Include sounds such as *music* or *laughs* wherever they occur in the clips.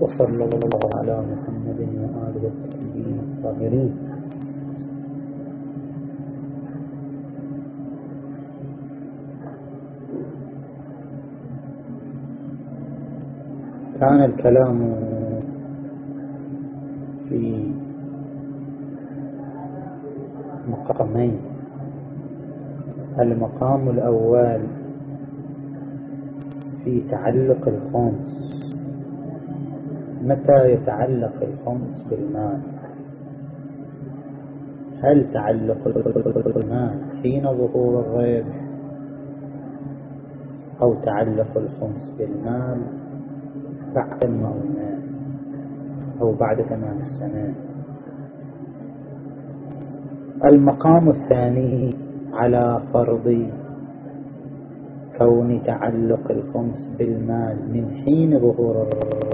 وصلى الله على محمد وآله الطيبين الطاهرين. كان الكلام في مقامين. المقام الأول في تعلق الخمس متى يتعلق الخمس بالمال هل تعلق المال حين ظهور الربح أو تعلق الخمس بالمال بعد المؤونات أو بعد تمام السنة؟ المقام الثاني على فرض كون تعلق الخمس بالمال من حين ظهور الربح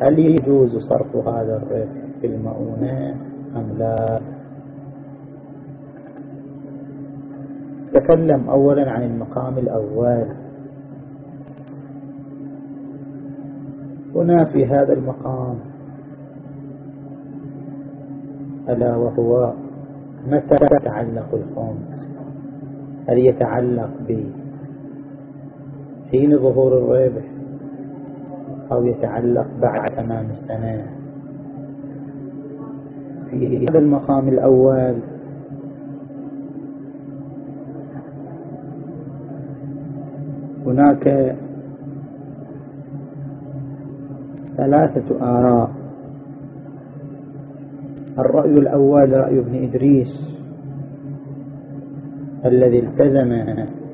هل يجوز صرف هذا الربح في المؤونة أم لا؟ تكلم أولا عن المقام الأول. هنا في هذا المقام ألا وهو متى يتعلق الخمس؟ هل يتعلق بحين ظهور الربح؟ أو يتعلق بعد تمام السنة. في هذا المقام الأول. هناك ثلاثة آراء. الرأي الأول رأي ابن إدريس الذي التزم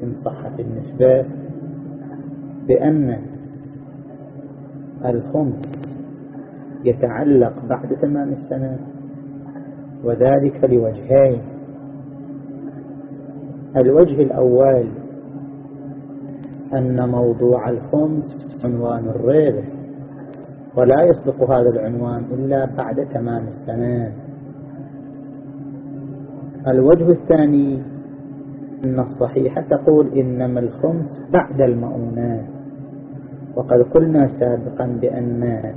من صحة النسبة بأن الخمس يتعلق بعد تمام السنة وذلك لوجهين. الوجه الأول أن موضوع الخمس عنوان الربح ولا يصدق هذا العنوان إلا بعد تمام السنة. الوجه الثاني أن الصحيحة تقول إنما الخمس بعد المؤونات. وقد قلنا سابقا بأن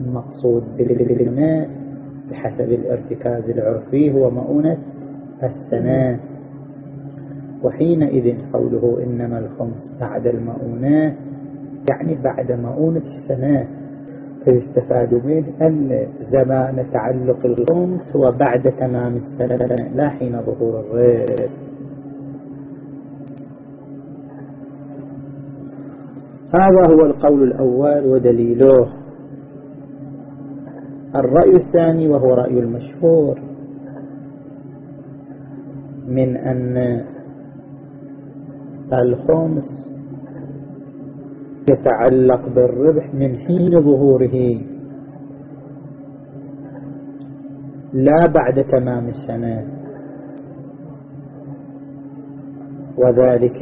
المقصود بالماء بحسب الارتكاز العرفي هو مؤونة السنة وحينئذ قوله إنما الخمس بعد المؤونات يعني بعد مؤونة السنة فيستفاد منه أن زمان تعلق الخمس هو بعد تمام السنة لا حين ظهور الغير هذا هو القول الأول ودليله. الرأي الثاني وهو رأي المشهور. من أن الخمس يتعلق بالربح من حين ظهوره. لا بعد تمام السنة. وذلك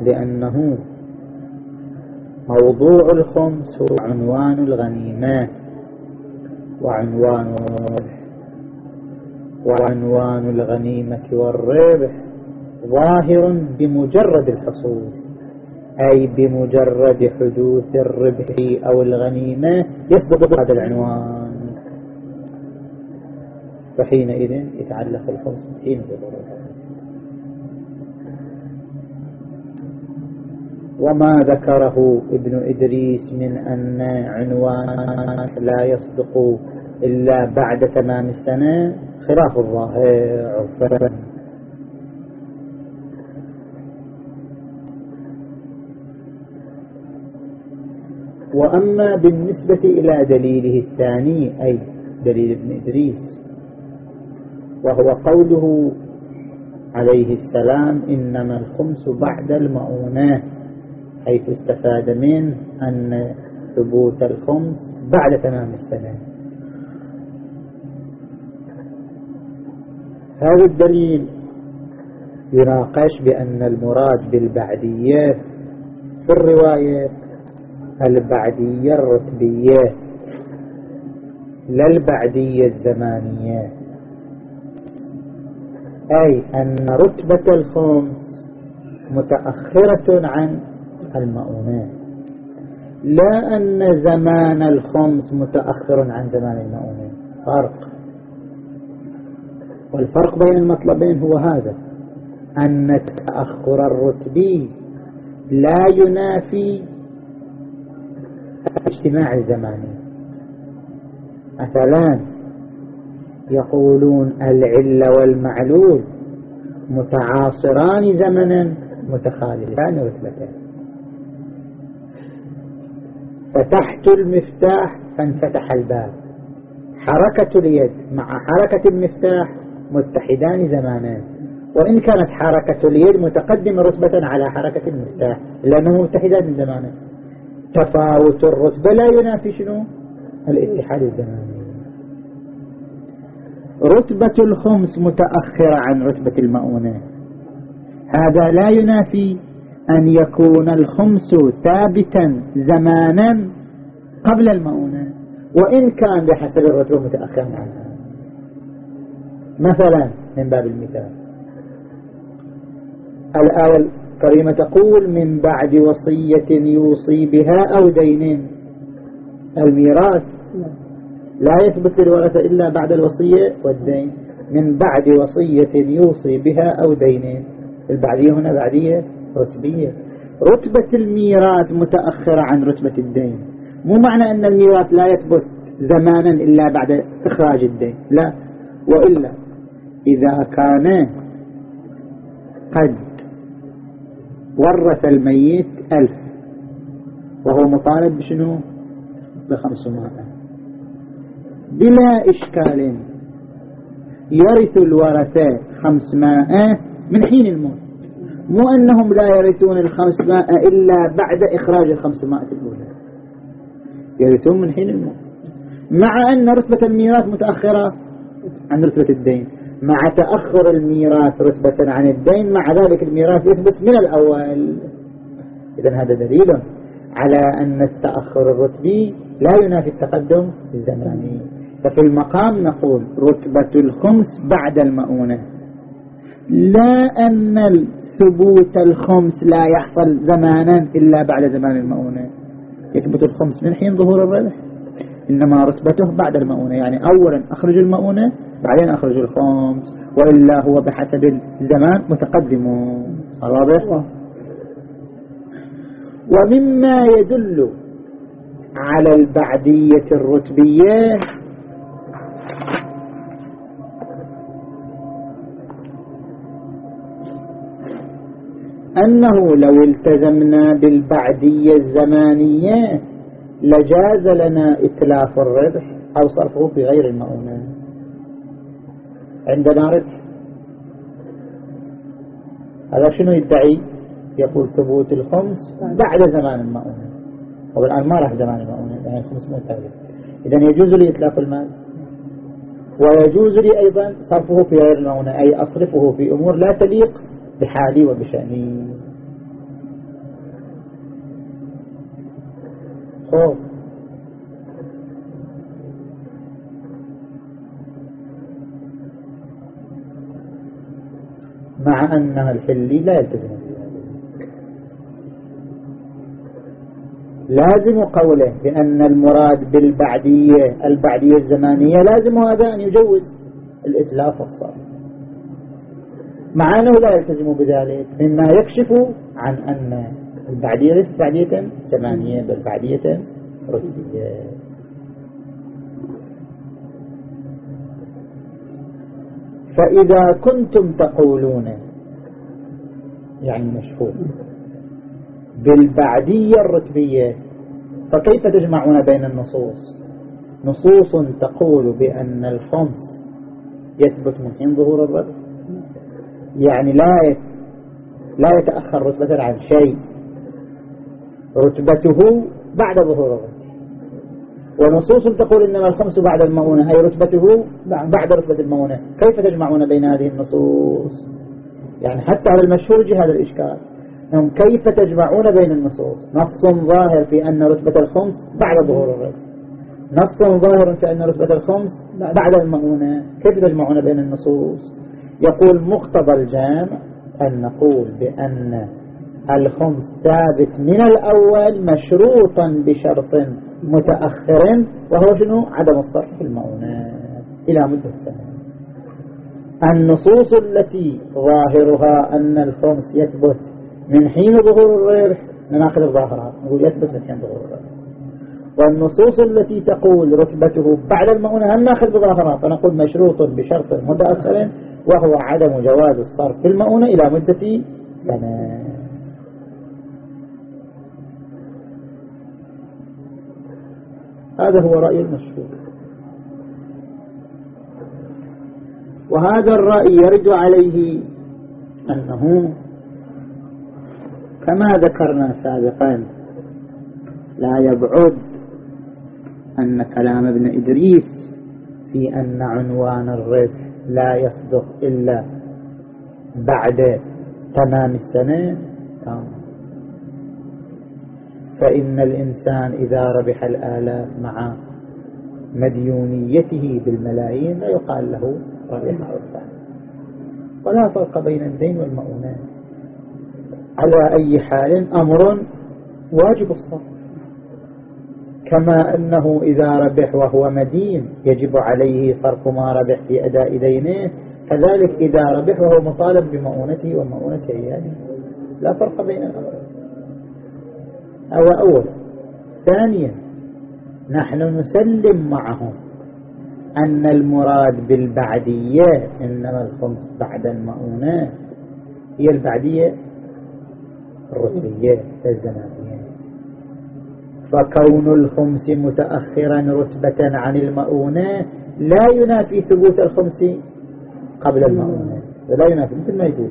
لأنه موضوع الخمس عنوان الغنيمة وعنوان الربح وعنوان الغنيمة والربح ظاهر بمجرد الحصول أي بمجرد حدوث الربح أو الغنيمة يسبق هذا العنوان. فحينئذ يتعلق الخمس حين ظهور وما ذكره ابن إدريس من أن عنوان لا يصدق إلا بعد تمام السنة خلاف الظاهر. وأما بالنسبة إلى دليله الثاني أي دليل ابن إدريس وهو قوله عليه السلام إنما الخمس بعد المؤونات حيث استفاد منه أن ثبوت الخمس بعد تمام السنة. هذا الدليل يناقش بأن المراد بالبعدية في الرواية البعدية الرتبية لا البعدية الزمانية. أي أن رتبة الخمس متأخرة عن المؤونات لا أن زمان الخمس متأخر عن زمان المؤونة فرق. والفرق بين المطلبين هو هذا. أن التأخر الرتبي لا ينافي الاجتماع الزماني مثلا يقولون العلة والمعلول متعاصران زمنا متخالفان رتبتين. فتحت المفتاح فانفتح الباب. حركة اليد مع حركة المفتاح متحدان زمانان. وإن كانت حركة اليد متقدمة رتبة على حركة المفتاح لأنه متحدان زمانان. تفاوت الرتبة لا ينافي شنو؟ الاتحاد الزماني. رتبة الخمس متأخرة عن رتبة المؤونة. هذا لا ينافي أن يكون الخمس ثابتا زمانا قبل المؤونة. وإن كان بحسب الرتبة متأخرا عنها. مثلا من باب المثال. الآية الكريمة تقول من بعد وصية يوصي بها أو دين. الميراث لا يثبت للورثة إلا بعد الوصية والدين. من بعد وصية يوصي بها أو دين. البعدية هنا بعدية. رتبية. رتبة الميراث متأخرة عن رتبة الدين. مو معنى أن الميراث لا يثبت زمانا إلا بعد إخراج الدين. لا. وإلا إذا كان قد ورث الميت ألف وهو مطالب بشنو؟ بخمسمائة. بلا إشكال يرث الورثة خمسمائة من حين الموت. مو أنهم لا يرثون الخمسمائة إلا بعد إخراج الخمسمائة الأولى. يرثون من حين الموت. مع أن رتبة الميراث متأخرة عن رتبة الدين. مع تأخر الميراث رتبة عن الدين مع ذلك الميراث يثبت من الأول. إذا هذا دليل على أن التأخر الرتبي لا ينافي التقدم الزماني ففي المقام نقول رتبة الخمس بعد المؤونة. لا أن ثبوت الخمس لا يحصل زمانا إلا بعد زمان المؤونة. يثبت الخمس من حين ظهور الربح إنما رتبته بعد المؤونة يعني أولا أخرج المؤونة بعدين أخرج الخمس وإلا هو بحسب الزمان متقدم. واضح؟ ومما يدل على البعدية الرتبية أنه لو التزمنا بالبعدية الزمانية لجاز لنا إتلاف الربح أو صرفه في غير المؤونة عندنا ربح. هذا شنو يدعي؟ يقول ثبوت الخمس بعد زمان المؤونة والآن ما راح زمان المؤونة يعني الخمس ثابت إذا يجوز لي إتلاف المال. ويجوز لي أيضا صرفه في غير المؤونة أي أصرفه في أمور لا تليق بحالي وبشأني. خوف. مع أنها الحلي لا يلتزم لازم قوله بأن المراد بالبعدية البعدية الزمانية لازم هذا أن يجوز الإتلاف والصرف. مع أنه لا يلتزم بذلك مما يكشف عن أن البعدية ليست بعدية زمانية بل بعدية رتبية فإذا كنتم تقولون يعني مشهور بالبعدية الرتبية فكيف تجمعون بين النصوص؟ نصوص تقول بأن الخمس يثبت من حين ظهور الرب يعني لا لا يتأخر رتبة عن شيء. رتبته بعد ظهور الرب ونصوص تقول إنما الخمس بعد المؤونة أي رتبته بعد رتبة المؤونة. كيف تجمعون بين هذه النصوص؟ يعني حتى على المشهور هذا الإشكال أنهم كيف تجمعون بين النصوص؟ نص ظاهر في أن رتبة الخمس بعد ظهور الرب نص ظاهر في أن رتبة الخمس بعد المؤونة. كيف تجمعون بين النصوص؟ يقول مقتضى الجامع أن نقول بأن الخمس ثابت من الأول مشروطا بشرط متأخر وهو شنو؟ عدم الصرف في المؤونات إلى مدة سنة. النصوص التي ظاهرها أن الخمس يثبت من حين ظهور الربح نناقض الظاهرات نقول يثبت من حين ظهور الربح. والنصوص التي تقول رتبته بعد المؤونة هل ناخذ بظاهرات فنقول مشروط بشرط متأخر وهو عدم جواز الصرف في المؤونة إلى مدة سنة. هذا هو رأي المشهور وهذا الرأي يرد عليه أنه كما ذكرنا سابقا لا يبعد أن كلام ابن إدريس في أن عنوان الربح لا يصدق إلا بعد تمام السنة. فإن الإنسان إذا ربح الآلاف مع مديونيته بالملايين لا يقال له ربح عرفا ولا فرق بين الدين والمؤونات على أي حال أمر واجب الصرف. كما أنه إذا ربح وهو مدين يجب عليه صرف ما ربح في أداء دينه كذلك إذا ربح وهو مطالب بمؤونته ومؤونة عياله. لا فرق بين الأمرين. هذا أولا ثانيا نحن نسلم معهم أن المراد بالبعدية إنما الخمس بعد المؤونات هي البعدية الرتبية الزمانية. فكون الخمس متأخرا رتبة عن المؤونة لا ينافي ثبوت الخمس قبل المؤونة. لا ينافي مثل ما يقول.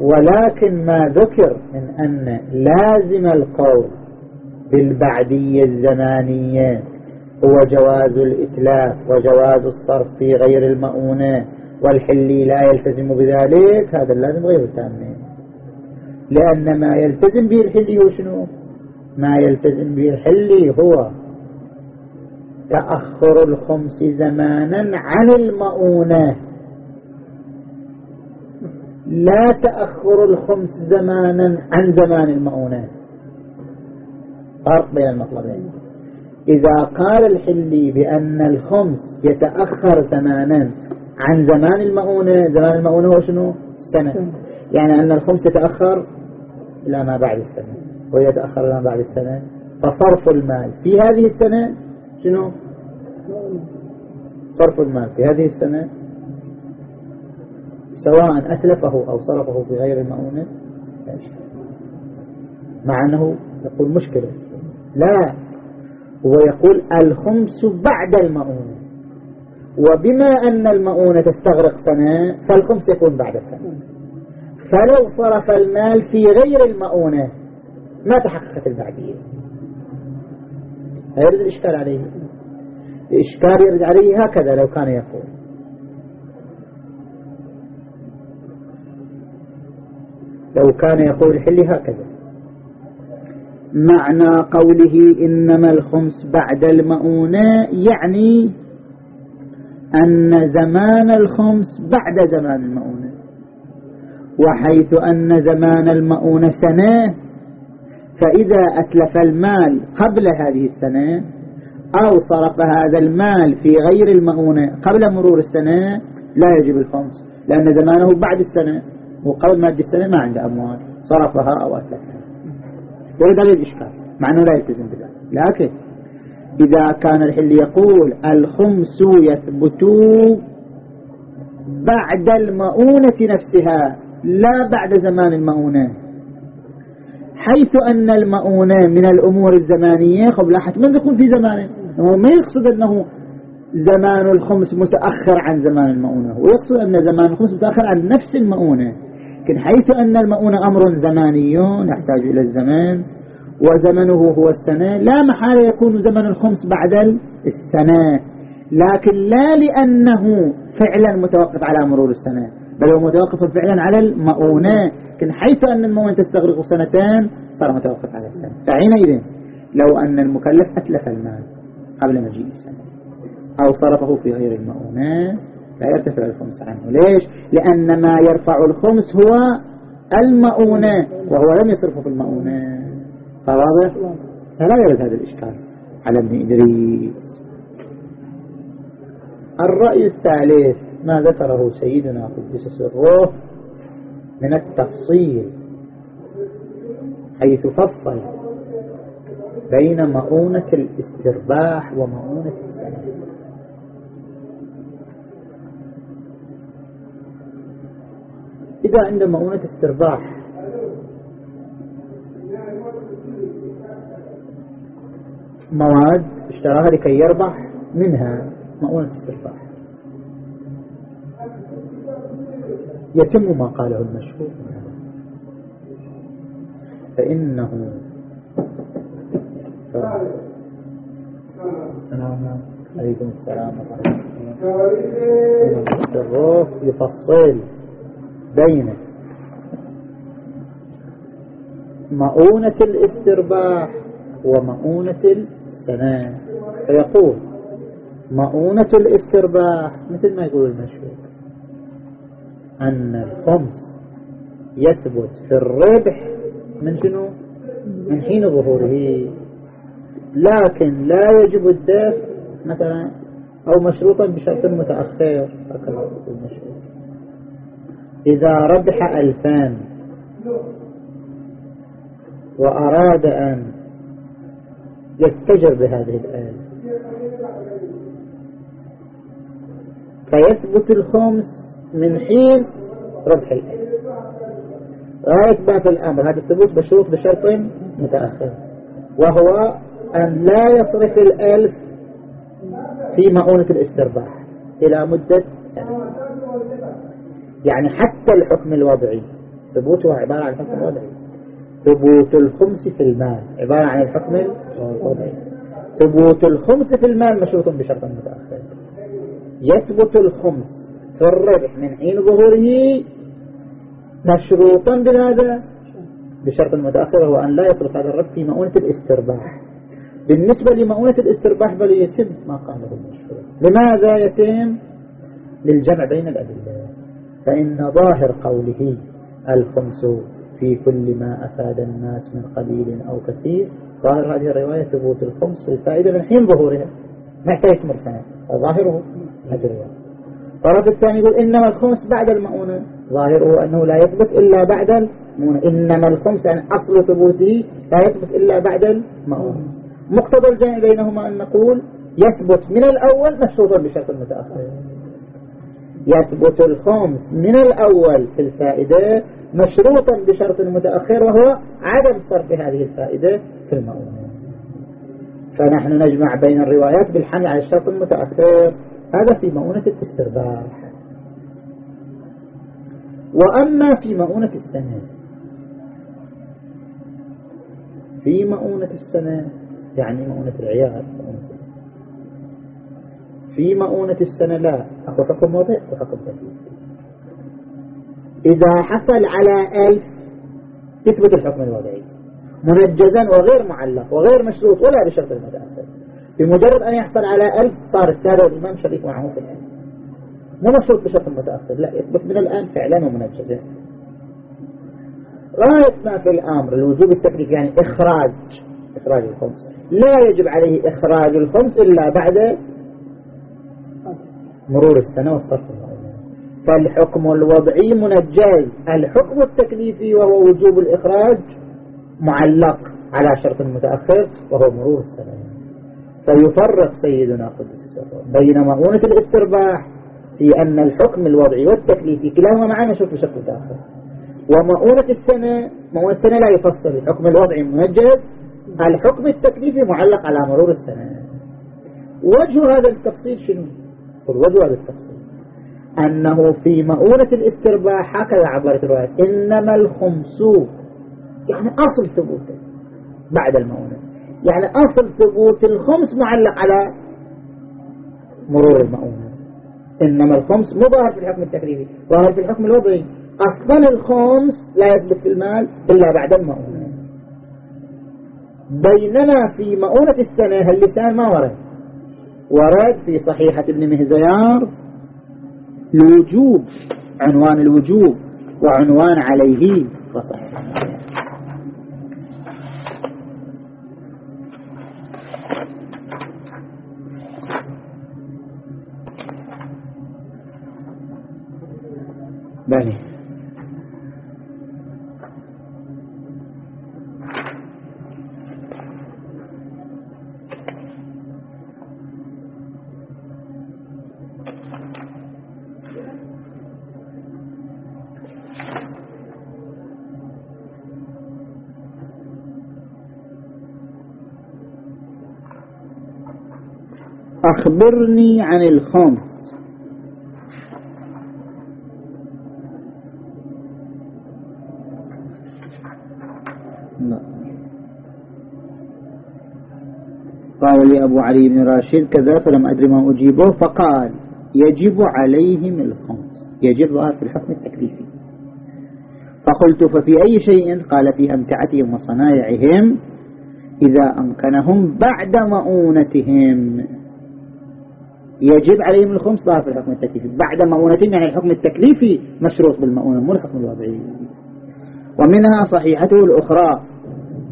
ولكن ما ذكر من أن لازم القول بالبعدية الزمانية هو جواز الإتلاف وجواز الصرف في غير المؤونة والحلي لا يلتزم بذلك هذا اللازم غير تامين لأن ما يلتزم به الحلي هو شنو؟ ما يلتزم به الحلي هو تأخر الخمس زمانا عن المؤونة. لا تأخر الخمس زمانا عن زمان المؤونات فرق بين المطلبين. إذا قال الحلي بأن الخمس يتأخر زمانا عن زمان المؤونة زمان المؤونة هو شنو؟ السنة. يعني أن الخمس يتأخر إلى ما بعد السنة. ويتأخر ما بعد السنة. فصرف المال في هذه السنة شنو؟ صرف المال في هذه السنة سواء أتلفه أو صرفه في غير المؤونة مع أنه يقول مشكلة. لا هو يقول الخمس بعد المؤونة. وبما أن المؤونة تستغرق سنة فالخمس يكون بعد سنة فلو صرف المال في غير المؤونة ما تحققت البعدية. يرد الإشكال عليه. الإشكال يرد عليه هكذا لو كان يقول. لو كان يقول حلي هكذا. معنى قوله إنما الخمس بعد المؤونة يعني أن زمان الخمس بعد زمان المؤونة. وحيث أن زمان المؤونة سنة فإذا أتلف المال قبل هذه السنة أو صرف هذا المال في غير المؤونة قبل مرور السنة لا يجب الخمس لأن زمانه بعد السنة وقبل ما السنة ما عنده أموال صرفها أو أتلفها. يرد عليه الإشكال مع أنه لا يلتزم بذلك. لكن إذا كان الحل يقول الخمس يثبت بعد المؤونة نفسها لا بعد زمان المؤونة. حيث أن المؤونة من الأمور الزمانية خب لاحظ من يكون في زمانه هو ما يقصد أنه زمان الخمس متأخر عن زمان المؤونة ويقصد أن زمان الخمس متأخر عن نفس المؤونة لكن حيث أن المؤونة أمر زماني يحتاج إلى الزمان وزمنه هو السنة لا محال يكون زمن الخمس بعد السنة لكن لا لأنه فعلا متوقف على مرور السنة. بل هو متوقف فعلا على المؤونة لكن حيث أن المؤونة تستغرق سنتين صار متوقف على السنة. فحينئذ لو أن المكلف أتلف المال قبل مجيء السنة أو صرفه في غير المؤونة لا يرتفع الخمس عنه. ليش؟ لأن ما يرفع الخمس هو المؤونة وهو لم يصرفه في المؤونة. صوابه فلا يرد هذا الإشكال على ابن إدريس. الرأي الثالث ما ذكره سيدنا قدس سره من التفصيل حيث فصل بين مؤونة الاسترباح ومؤونة السنة إذا عند مؤونة استرباح مواد اشتراها لكي يربح منها مؤونة استرباح يتم ما قاله المشهور. فإنه السلام عليكم. السلام الله يفصل بين مؤونة الاسترباح ومؤونة السنة فيقول مؤونة الاسترباح مثل ما يقول المشهور. أن الخمس يثبت في الربح من شنو؟ من حين ظهوره. لكن لا يجب الدفع مثلا أو مشروطا بشرط متأخر. إذا ربح ألفان وأراد أن يتجر بهذه الآلة فيثبت الخمس من حين ربح الآلة غاية في الأمر هذا الثبوت بشروط بشرط متأخر. وهو أن لا يصرف الألف في مؤونة الاسترباح إلى مدة سنة. يعني حتى الحكم الوضعي ثبوته عبارة عن حكم وضعي ثبوت الخمس في المال عبارة عن الحكم الوضعي. ثبوت الخمس في المال مشروط بشرط متأخر. يثبت الخمس الربح من حين ظهوره مشروطا بهذا؟ بشرط متأخر هو أن لا يصرف هذا الربح في مؤونة الاسترباح. بالنسبة لمؤونة الاسترباح بل يتم ما قاله المشهور لماذا يتم؟ للجمع بين الأدلة. فإن ظاهر قوله الخمس في كل ما أفاد الناس من قليل أو كثير ظاهر هذه الرواية ثبوت الخمس في الفائدة من حين ظهورها ما يحتاج تمر ظاهره هذه الرواية. الطرف الثاني يقول إنما الخمس بعد المؤونة. ظاهره أنه لا يثبت إلا بعد المؤونة. إنما الخمس يعني أصل ثبوته لا يثبت إلا بعد المؤونة. مقتضى الجمع بينهما أن نقول يثبت من الأول مشروطا بشرط المتأخر يثبت الخمس من الأول في الفائدة مشروطا بشرط المتأخر وهو عدم صرف هذه الفائدة في المؤونة. فنحن نجمع بين الروايات بالحمل على الشرط المتأخر. هذا في مؤونة الاسترباح. وأما في مؤونة السنة في مؤونة السنة يعني مؤونة العيال في مؤونة السنة لا أكو حكم وضع وحكم تكليف إذا حصل على ألف يثبت الحكم الوضعي. منجزا وغير معلق وغير مشروط ولا بشرط المتأخر بمجرد أن يحصل على ألف صار السادة والإمام شريك معه في الألف مو مشروط بشرط متأخر لا يثبت من الآن فعلا ومنجزا غاية ما في الأمر الوجوب التكليف يعني إخراج إخراج الخمس. لا يجب عليه إخراج الخمس إلا بعد مرور السنة والصرف فالحكم الوضعي منجز. الحكم التكليفي وهو وجوب الإخراج معلق على شرط متأخر وهو مرور السنة. فيفرق سيدنا قدس سره بين مؤونة الاسترباح في أن الحكم الوضعي والتكليفي كلاهما معا نشوف بشكل متأخر ومؤونة السنة مؤونة السنة لا يفصل الحكم الوضعي منجز الحكم التكليفي معلق على مرور السنة. وجه هذا التفصيل شنو؟ وجه هذا التفصيل. أنه في مؤونة الاسترباح هكذا عبارة الرواية إنما الخمس يعني أصل ثبوته بعد المؤونة يعني أصل ثبوت الخمس معلق على مرور المؤونة إنما الخمس مو ظاهر في الحكم التكليفي ظاهر في الحكم الوضعي. أصلا الخمس لا يثبت في المال إلا بعد المؤونة بينما في مؤونة السنة اللسان ما ورد. ورد في صحيحة ابن مهزيار الوجوب عنوان الوجوب وعنوان عليه يبقى بله أخبرني عن الخمس. لا. قال لي أبو علي بن راشد كذا فلم أدري ما أجيبه. فقال يجب عليهم الخمس. يجب في الحكم التكليفي. فقلت ففي أي شيء؟ قال في أمتعتهم وصنايعهم إذا أمكنهم بعد مؤونتهم. يجب عليهم الخمس ظاهر في الحكم التكليفي. بعد مؤونتين يعني الحكم التكليفي مشروط بالمؤونة مو الحكم الوضعي. ومنها صحيحته الأخرى.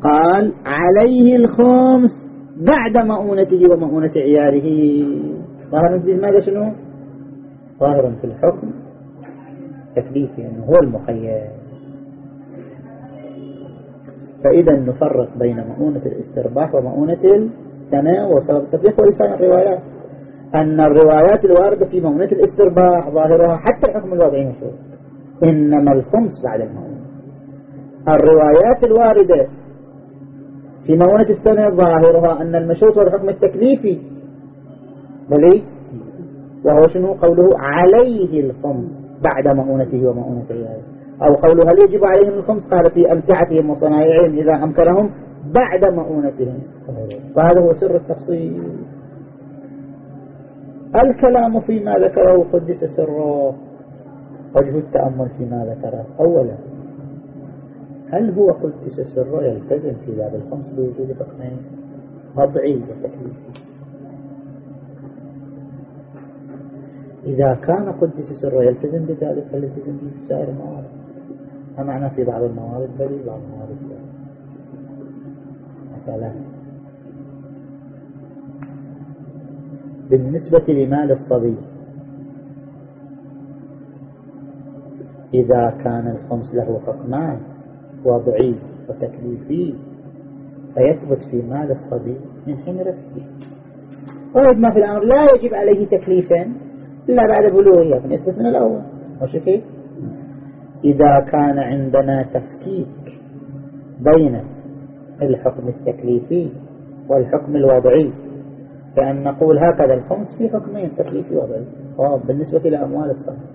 قال عليه الخمس بعد مؤونته ومؤونة عياله. ظاهر في ماذا شنو؟ ظاهر في الحكم التكليفي أنه هو المخير. فإذا نفرق بين مؤونة الاسترباح ومؤونة السنة وسبب التطبيق ولسان الروايات. أن الروايات الواردة في مؤونة الاسترباح ظاهرها حتى الحكم الوضعي مشهور إنما الخمس بعد المؤونة. الروايات الواردة في مؤونة السنة ظاهرها أن المشروط هو الحكم التكليفي. بلي؟ وهو شنو؟ قوله عليه الخمس بعد مؤونته ومؤونة عياله أو قوله هل يجب عليهم الخمس؟ قال في أمتعتهم وصنائعهم إذا أمكنهم بعد مؤونتهم. وهذا هو سر التفصيل. الكلام فيما ذكره قدس سره. وجه التأمل فيما ذكره. أولا هل هو قدس سره يلتزم في باب الخمس بوجود حكمين وضعي وتكليفي إذا كان قدس سره يلتزم بذلك فليلتزم به في سائر الموارد؟ معنى في بعض الموارد؟ بل بعض الموارد. مثلا بالنسبة لمال الصبي إذا كان الخمس له حكمان وضعي وتكليفي فيثبت في مال الصبي من حين رفعه وإذ ما في الأمر لا يجب عليه تكليفا إلا بعد بلوغه فنثبت من الأول. مش كيف؟ إذا كان عندنا تفكيك بين الحكم التكليفي والحكم الوضعي كأن نقول هكذا الخمس في حكمين تكليفي وضعي بالنسبة إلى أموال الصبي.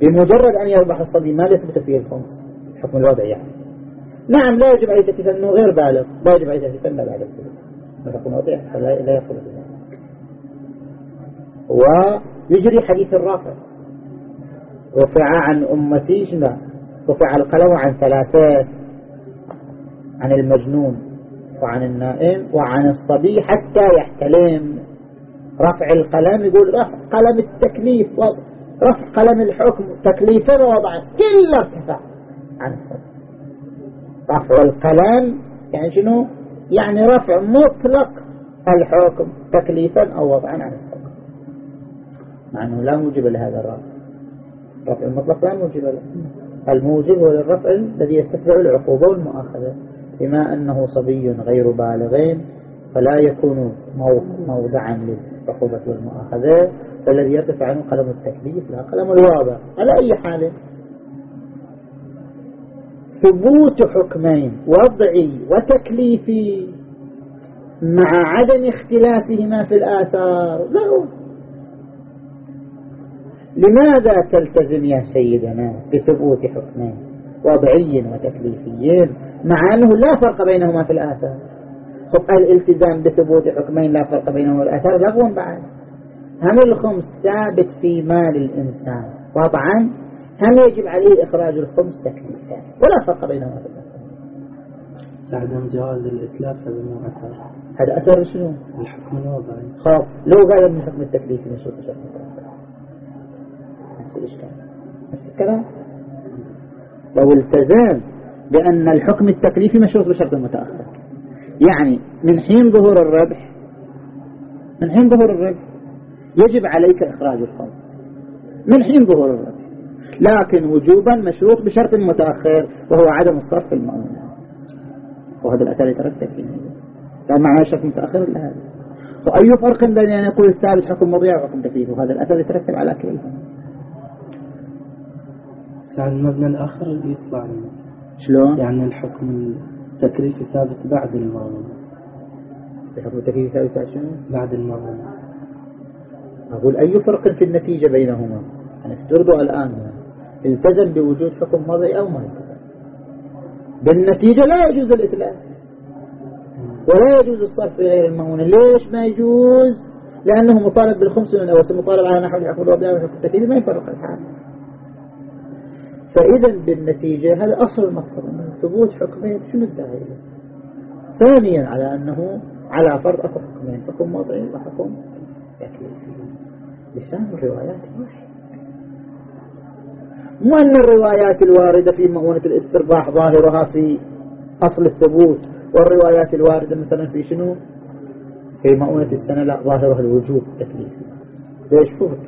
بمجرد أن يربح الصبي ما يثبت فيه الخمس الحكم الوضعي يعني. نعم لا يجب عليه أنه غير بالغ. لا يجب عليه تكليف إلا بعد الحكم الوضعي فلا لا يقول ويجري حديث الرافع. رفع عن أمتي شنا رفع القلم عن ثلاثات عن المجنون وعن النائم وعن الصبي حتى يحتلم. رفع القلم يقول رفع قلم التكليف رفع قلم الحكم تكليفا ووضعا كله ارتفع عن الصبي. رفع القلم يعني شنو؟ يعني رفع مطلق الحكم تكليفا أو وضعا عن الصبي مع أنه لا موجب لهذا الرفع. رفع المطلق لا موجب له. الموجب هو الرفع الذي يستتبع العقوبة والمؤاخذة بما أنه صبي غير بالغين فلا يكون موضعا للعقوبة والمؤاخذة فالذي يرتفع عنه قلم التكليف لا قلم الواضع على أي حال ثبوت حكمين وضعي وتكليفي مع عدم اختلافهما في الآثار. لا. لماذا تلتزم يا سيدنا بثبوت حكمين وضعي وتكليفي؟ مع أنه لا فرق بينهما في الآثار. خب الالتزام بثبوت حكمين لا فرق بينهما في الآثار؟ لغو بعد. هم الخمس ثابت في مال الإنسان. وضعا هم يجب عليه إخراج الخمس تكليفا؟ ولا فرق بينهما عدم جواز الإتلاف هذا مو أثر. هذا أثر شنو؟ الحكم الوضعي خاف لو قال من حكم التكليف من شرط شرط نفس الإشكال. نفس الكلام. لو التزام بأن الحكم التكليفي مشروط بشرط متأخر. يعني من حين ظهور الربح من حين ظهور الربح يجب عليك إخراج الخمس من حين ظهور الربح؟ لكن وجوبا مشروط بشرط متأخر وهو عدم الصرف في المؤونة وهذا الأثر يترتب فيه. كان معنى شرط متأخر إلا هذا؟ وأي فرق بين أن يقول الثالث حكم مضيع وحكم تكليف وهذا الأثر يترتب على كليهما يعني المبنى الآخر اللي يطلع شلون؟ يعني الحكم التكليفي ثابت بعد المؤونة الحكم التكليفي ثابت شنو؟ بعد المؤونة أقول أي فرق في النتيجة بينهما؟ يعني افترضوا الآن التزم بوجود حكم مضي أو ما التزم بالنتيجة لا يجوز الإتلاف ولا يجوز الصرف في غير المؤونة. ليش ما يجوز؟ لأنه مطالب بالخمس من الأوسط مطالب على نحو الحكم الوضعي والحكم التكليفي ما يفرق الحال. فإذا بالنتيجة هذا أصل المفروض ثبوت حكمين شنو الداعي ثانيا على أنه على فرض أكو حكمين حكم وضعي وحكم تكليفي. لسان الروايات واحد. مو أن الروايات الواردة في مؤونة الاسترباح ظاهرها في أصل الثبوت والروايات الواردة مثلا في شنو؟ في مؤونة السنة لا ظاهرها الوجوب التكليفي. ليش؟ فوت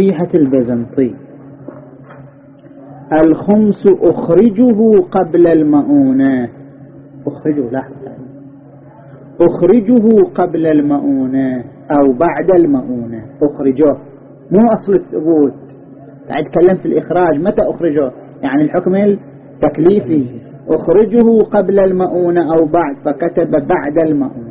صحيحة البزنطي الخمس أخرجه قبل المؤونة. أخرجه لحظة أخرجه قبل المؤونة أو بعد المؤونة. أخرجه. مو أصل الثبوت. قاعد يتكلم في الإخراج. متى أخرجه؟ يعني الحكم التكليفي. أخرجه قبل المؤونة أو بعد. فكتب بعد المؤونة.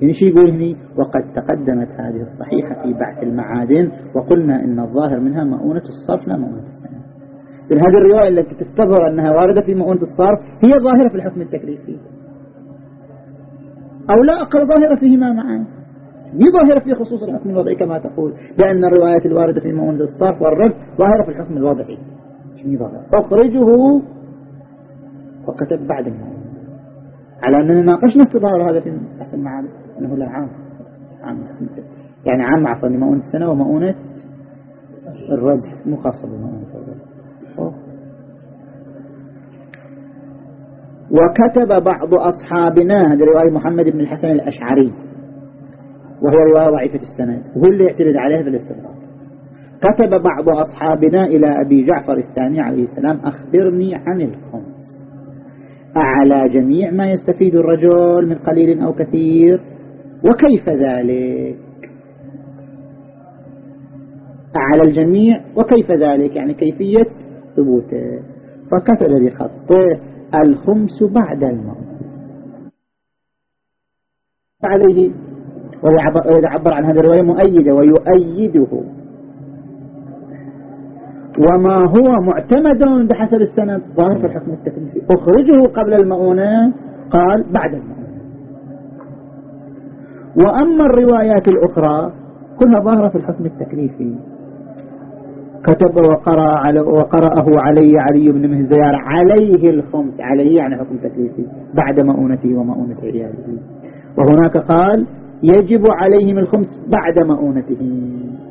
شو يقول هني وقد تقدمت هذه الصحيحة في بحث المعادن وقلنا إن الظاهر منها مؤونة الصرف لا مؤونة السنة إذن هذه الرواية التي تستظهر أنها واردة في مؤونة الصرف هي ظاهرة في الحكم التكليفي. أو لا أقل ظاهرة فيهما معا. هي ظاهرة في خصوص الحكم الوضعي كما تقول لأن الروايات الواردة في مؤونة الصرف والرد ظاهرة في الحكم الوضعي. شنو ظاهرة؟ أخرجه وكتب بعد المؤونة. على أننا ناقشنا استظهار هذا في بحث المعادن أنه لا عام عام. يعني عام عفوا لمؤونة السنة ومؤونة الرد مو خاصة بمؤونة الرد وكتب بعض أصحابنا هذه رواية محمد بن الحسن الأشعري وهي رواية ضعيفة السند وهو اللي يعترض عليها في الاستغراق كتب بعض أصحابنا إلى أبي جعفر الثاني عليه السلام أخبرني عن الخمس أعلى جميع ما يستفيد الرجل من قليل أو كثير. وكيف ذلك؟ على الجميع وكيف ذلك؟ يعني كيفية ثبوته. فكتب بخطه الخمس بعد الموت. عليه وإذا عبر عن هذه الرواية مؤيدة ويؤيده. وما هو معتمد بحسب السند. ظاهر في الحكم التكليفي. أخرجه قبل المؤونة قال بعد المؤونة. وأما الروايات الأخرى كلها ظاهرة في الحكم التكليفي. كتب وقرأ على وقرأه علي علي بن مهزيار عليه الخمس عليه يعني حكم تكليفي بعد مؤونته ومؤونة عياله. وهناك قال يجب عليهم الخمس بعد مؤونته.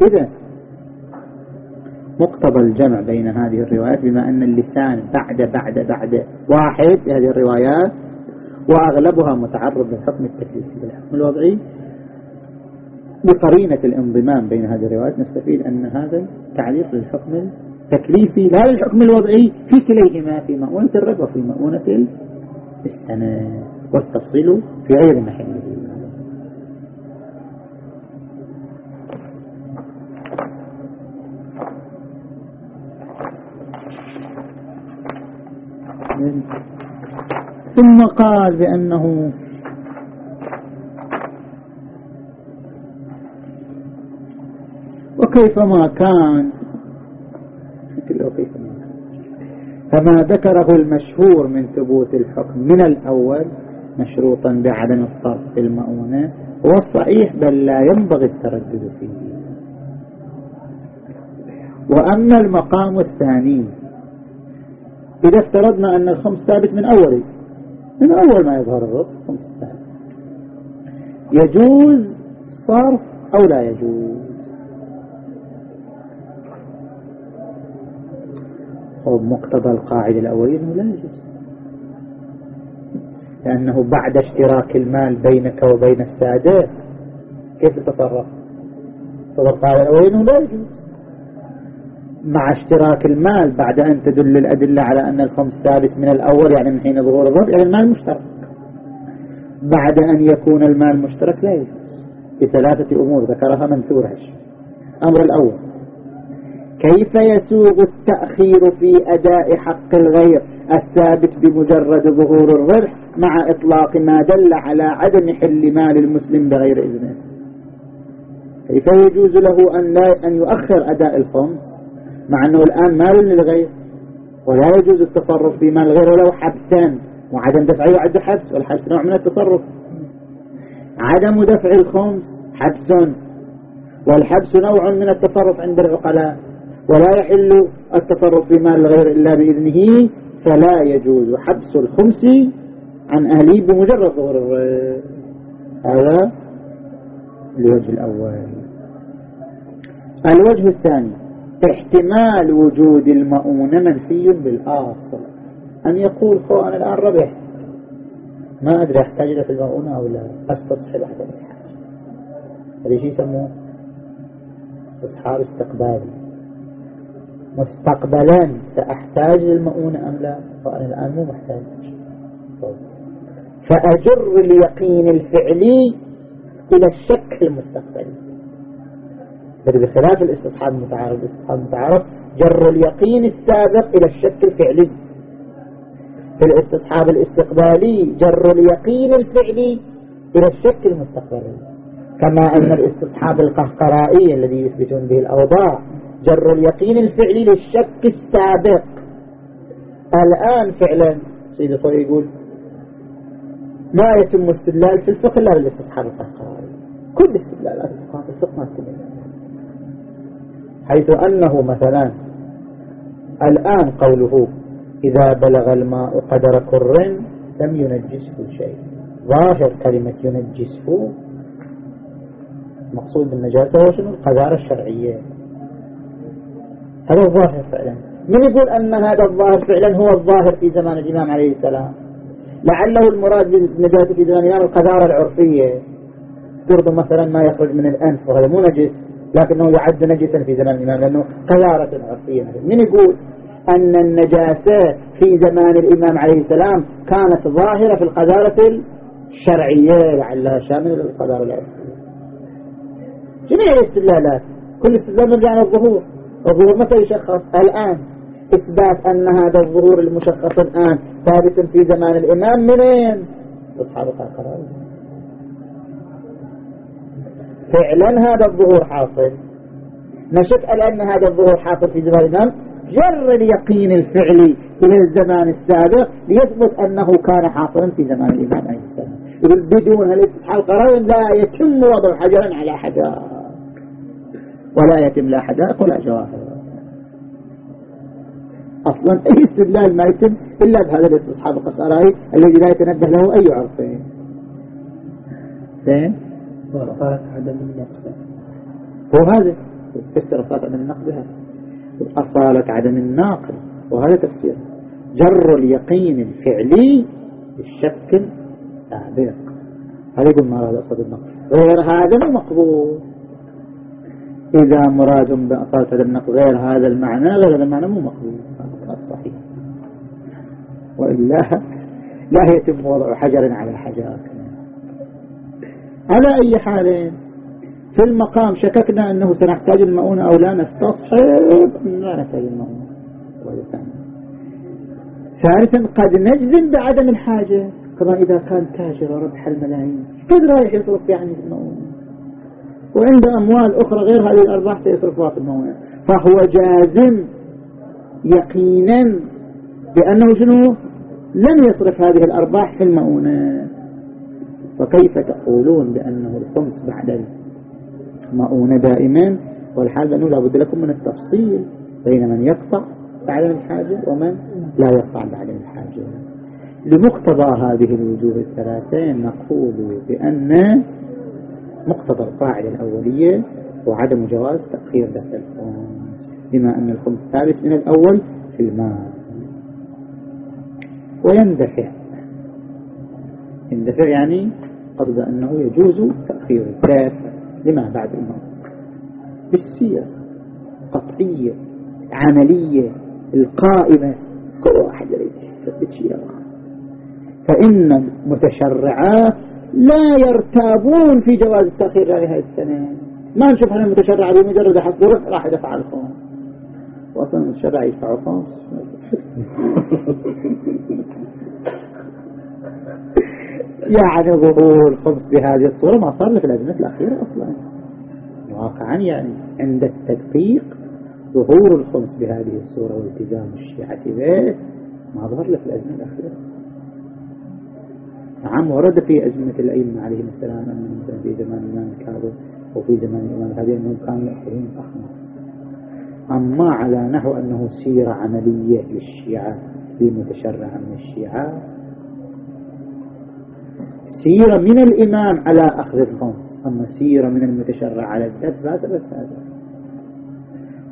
إذا مقتضى الجمع بين هذه الروايات بما أن اللسان بعد بعد بعد واحد هذه الروايات وأغلبها متعرض للحكم التكليفي بالحكم الوضعي بقرينة الانضمام بين هذه الروايات نستفيد أن هذا تعليق للحكم التكليفي لا للحكم الوضعي في كليهما في مؤونة الرب وفي مؤونة السنة والتفصيل في غير محله. ثم قال بأنه وكيفما كان؟ فما ذكره المشهور من ثبوت الحكم من الأول مشروطا بعدم الصرف في المؤونة هو الصحيح بل لا ينبغي التردد فيه. وأما المقام الثاني إذا افترضنا أن الخمس ثابت من أول من أول ما يظهر الرب خمس ثابت يجوز صرف أو لا يجوز؟ مقتضى القاعدة الأولية أنه لا يجوز. لأنه بعد اشتراك المال بينك وبين السادة كيف تتصرف؟ مقتضى القاعدة الأولية أنه لا يجوز. مع اشتراك المال بعد أن تدل الأدلة على أن الخمس ثابت من الأول يعني من حين ظهور الضرب يعني المال مشترك. بعد أن يكون المال مشترك لا يجوز. بثلاثة أمور ذكرها منثور أمر الأول كيف يسوغ التأخير في أداء حق الغير الثابت بمجرد ظهور الربح مع إطلاق ما دل على عدم حل مال المسلم بغير إذنه؟ كيف يجوز له أن, لا أن يؤخر أداء الخمس؟ مع أنه الآن مال للغير ولا يجوز التصرف في مال الغير ولو حبسا. وعدم دفعه يعد حبس والحبس نوع من التصرف. عدم دفع الخمس حبس. والحبس نوع من التصرف عند العقلاء ولا يحل التصرف في مال الغير إلا بإذنه فلا يجوز حبس الخمس عن أهله بمجرد ظهور هذا الوجه الأول. الوجه الثاني. احتمال وجود المؤونة منفي بالآصل أن يقول خو أنا الآن ربح. ما أدري أحتاج إلى في المؤونة أو لا. أستصحب الحاجة هذا شيء يسموه؟ استصحاب استقبالي مستقبلا. سأحتاج للمؤونة أم لا؟ فأنا الآن مو محتاج. فأجر اليقين الفعلي إلى الشك المستقبلي. بخلاف الاستصحاب المتعارف الاستصحاب المتعارف جر اليقين السابق إلى الشك الفعلي. في الاستصحاب الاستقبالي جر اليقين الفعلي إلى الشك المستقبلي. كما أن الاستصحاب القهقرائي الذي يثبتون به الأوضاع جر اليقين الفعلي للشك السابق. الآن فعلا سيد الخوي يقول ما يتم استدلال في الفقه إلا بالاستصحاب القهقرائي. كل استدلالات الفقه ما تتم حيث أنه مثلا الآن قوله إذا بلغ الماء قدر كر لم ينجسه شيء. ظاهر كلمة ينجسه مقصود بالنجاسة هو شنو؟ القذارة الشرعية. هذا الظاهر فعلا. من يقول أن هذا الظاهر فعلا هو الظاهر في زمان الإمام عليه السلام؟ لعله المراد بالنجاسة في زمان الإمام القذارة العرفية. ترضى مثلا ما يخرج من الأنف وهذا مو نجس. لكنه يعد نجسا في زمان الإمام لأنه قذارة عرفية من يقول أن النجاسة في زمان الإمام عليه السلام كانت ظاهرة في القذارة الشرعية لعلها شاملة للقذارة العرفية جميع الاستدلالات كل استدلال مرجع على الظهور. الظهور متى يشخص؟ الآن. إثبات أن هذا الظهور المشخص الآن ثابت في زمان الإمام منين؟ أصحاب القرار فعلا هذا الظهور حاصل. نشك أن هذا الظهور حاصل في زمان الإمام. جر اليقين الفعلي إلى الزمان السابق ليثبت أنه كان حاصلا في زمان الإمام عليه السلام. بدون الاستصحاب القرار لا يتم وضع حجرا على حجر. ولا يتم لا حدائق ولا جواهر. أصلا أي استدلال ما يتم إلا بهذا الاستصحاب القصرائي الذي لا يتنبه له أي عرفين. وصارت عدم النقد. هو هذا تفسر صارت عدم النقد هذا أصالة عدم الناقل وهذا تفسير. جر اليقين الفعلي بالشك السابق. هذا يقول ما هذا أصد النقل غير هذا مو مقبول. إذا مراد بأصالة هذا النقل غير هذا المعنى غير هذا المعنى مو مقبول. هذا صحيح. وإلا لا يتم وضع حجر على حجر على أي حال في المقام شككنا أنه سنحتاج المؤونة أو لا نستصحب. لا نحتاج المؤونة. ثالثا قد نجزم بعدم الحاجة. كما إذا كان تاجر وربح الملايين. قد رايح يصرف يعني في المؤونة. وعند أموال أخرى غير هذه الأرباح سيصرفها في المؤونة. فهو جازم يقينا بأنه شنو؟ لم يصرف هذه الأرباح في المؤونة. فكيف تقولون بأنه الخمس بعد المؤونة دائما والحال بأنه لابد لكم من التفصيل بين من يقطع بعد الحاجة ومن لا يقطع بعد الحاجة. لمقتضى هذه الوجوه الثلاثين نقول بأن مقتضى القاعدة الأولية وعدم جواز تأخير دفع الخمس بما أن الخمس ثابت من الأول في المال ويندفع. يندفع يعني قصد أنه يجوز تأخير الدافع لما بعد الموت. بالسير قطعية عملية القائمة كل واحد يثبت شيء فإن المتشرعات لا يرتابون في جواز التأخير لهذه السنة. ما نشوف إحنا المتشرع بمجرد حصدره راح يدفع الخمس واصلا المتشرع يدفع الخمس *laughs* يعني ظهور الخمس بهذه الصورة ما صار في الأزمة الأخيرة أصلا. واقعا يعني عند التدقيق ظهور الخمس بهذه الصورة والتزام الشيعة به ما ظهر في الأزمة الأخيرة. نعم ورد في أزمة الأئمة عليهم السلام أنهم مثلا في زمان الإمام الكاظم وفي زمان الإمام الهادي أنهم كانوا يأخذون أخماس أما على نحو أنه سيرة عملية للشيعة المتشرعة من الشيعة سيرة من الإمام على أخذ الخمس أما سيرة من المتشرع على الدف لا بس هذا.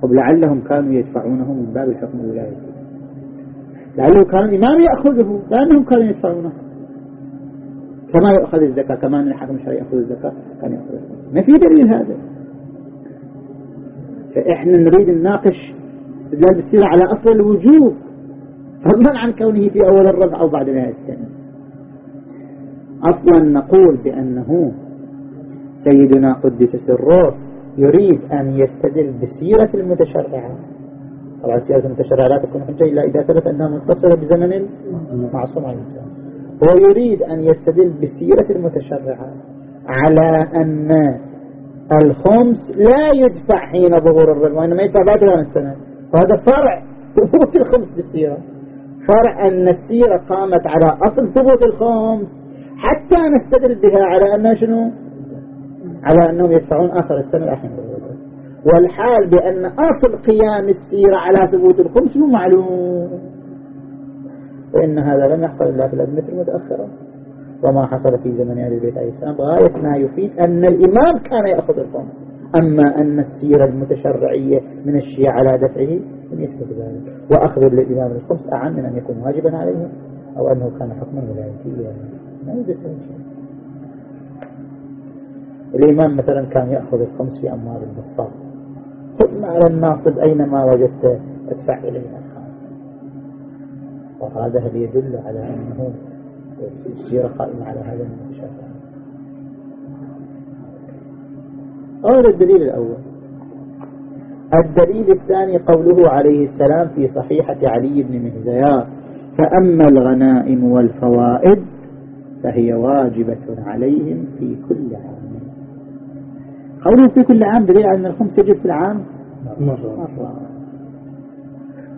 ولعلهم كانوا يدفعونه من باب الحكم الولاية. لعله كان الإمام يأخذه لأنهم كانوا يدفعونه. كما يأخذ الزكاة كما أن الحكم الشرعي يأخذ الزكاة كان يأخذ الخمس ما في دليل هذا. فإحنا نريد نناقش استدلال بالسيرة على أصل الوجوب فضلا عن كونه في أول الربع أو بعد نهاية السنة. أصلا نقول بأنه سيدنا قدس سره يريد أن يستدل بسيرة المتشرعة. طبعا سيرة المتشرعة لا تكون حجة إلا إذا ثبت أنها متصلة بزمن المعصوم عليه السلام. هو يريد أن يستدل بسيرة المتشرعة على أن الخمس لا يدفع حين ظهور الربا وإنما يدفع بعد السنة. وهذا فرع ثبوت الخمس بالسيرة. فرع أن السيرة قامت على أصل ثبوت الخمس. حتى نستدل بها على أنها شنو؟ على أنهم يدفعون آخر السنة الأخيرة. والحال بأن أصل قيام السيرة على ثبوت الخمس مو معلوم. وإن هذا لم يحصل إلا في الأزمة المتأخرة. وما حصل في زمن أهل البيت عليه السلام. غاية ما يفيد أن الإمام كان يأخذ الخمس. أما أن السيرة المتشرعية من الشيعة على دفعه لم يثبت ذلك. وأخذ للإمام الخمس أعم من أن يكون واجبا عليه أو أنه كان حكما ولايتيا ما يوجد شيء. الإمام مثلا كان يأخذ الخمس في أموال البسطاط خذ على الناصب أينما وجدت؟ أدفع إليه وهذا هل يدل على أنه السيرة قائمة على هذا المتشابه هذا الدليل الأول. الدليل الثاني قوله عليه السلام في صحيحة علي بن مهزيار فأما الغنائم والفوائد فهي واجبة عليهم في كل عام. قوله في كل عام دليل على أن الخمس يجب في العام؟ مرة.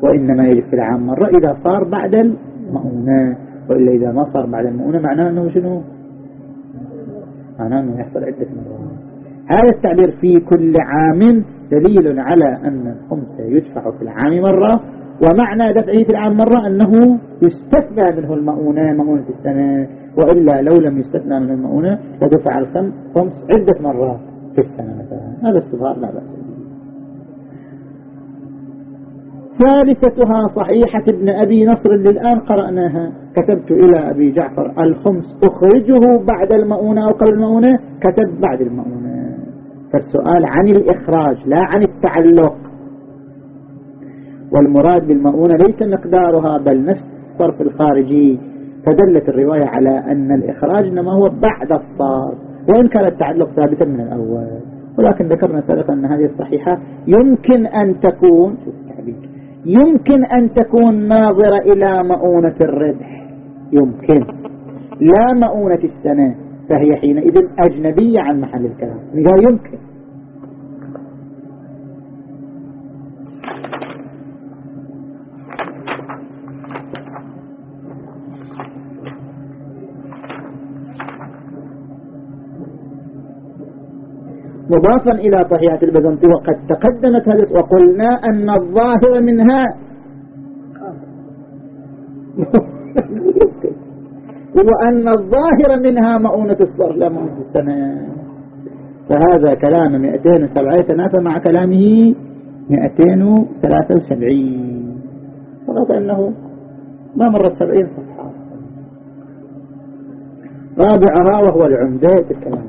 وإنما يجب في العام مرة إذا صار بعد المؤونة وإلا إذا ما صار بعد المؤونة معناه أنه شنو؟ معناه أنه يحصل عدة مرات. هذا التعبير في كل عام دليل على أن الخمس يدفع في العام مرة ومعنى دفعه في العام مرة أنه يستثنى منه المؤونة مؤونة السنة. وإلا لو لم يستثنى منه المؤونة لدفع الخمس عدة مرات في السنة مثلا. هذا استظهار لا بأس ثالثتها صحيحة ابن أبي نصر اللي الآن قرأناها. كتبت إلى أبي جعفر الخمس أخرجه بعد المؤونة أو قبل المؤونة؟ كتب بعد المؤونة. فالسؤال عن الإخراج لا عن التعلق. والمراد بالمؤونة ليس مقدارها بل نفس الصرف الخارجي. فدلت الرواية على أن الإخراج إنما هو بعد الصرف وإن كان التعلق ثابتا من الأول. ولكن ذكرنا سابقا أن هذه الصحيحة يمكن أن تكون يمكن أن تكون ناظرة إلى مؤونة الربح. يمكن. لا مؤونة السنة فهي حينئذ أجنبية عن محل الكلام. قال يمكن. مضافا إلى صحيحة البزنطي وقد تقدمت هذه وقلنا أن الظاهر منها *laughs* وأن الظاهر منها مؤونة الصرف. لا مؤونة السنة فهذا كلام 207 يتنافى مع كلامه 273 فقط أنه ما مرت 70 صفحة. رابعها وهو العمدة الكلام.